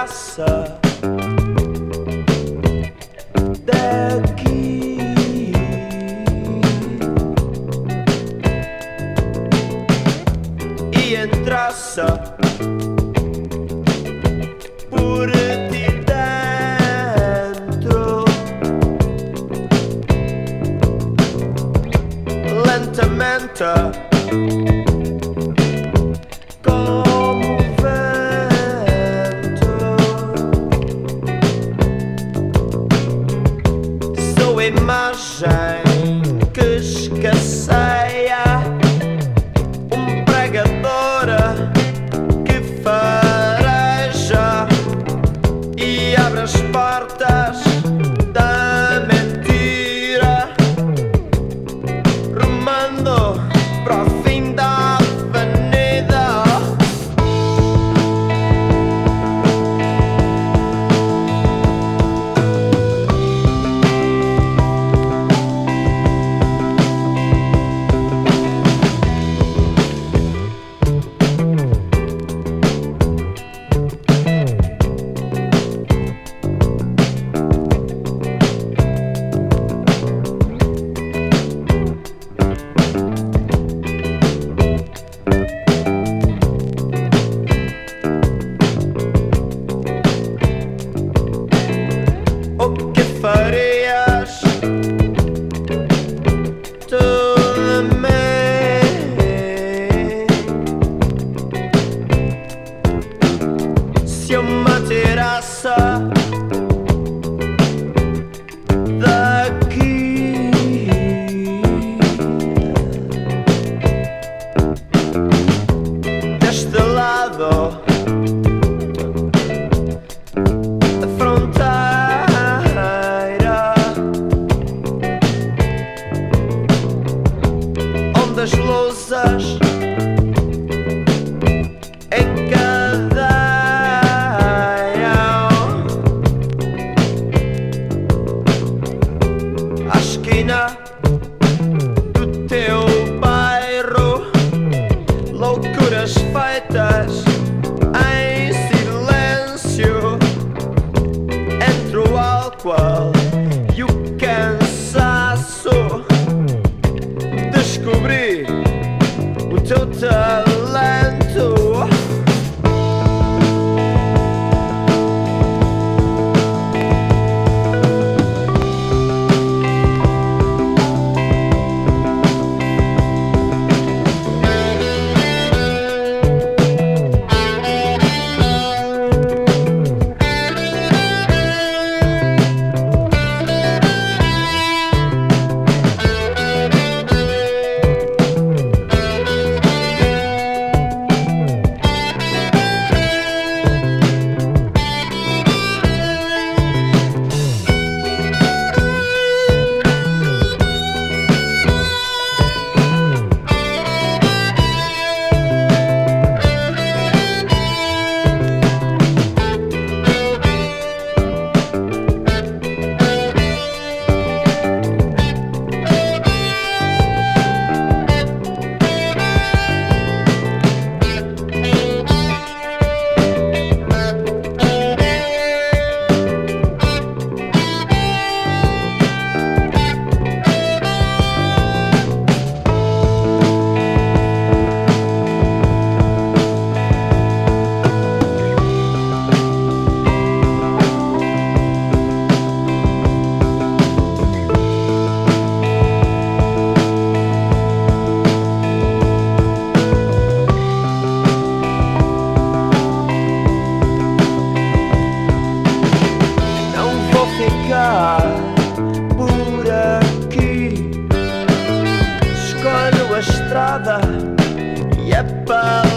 graça daqui. E entraça por dentro lentamente. Deste lado. Estrada e é para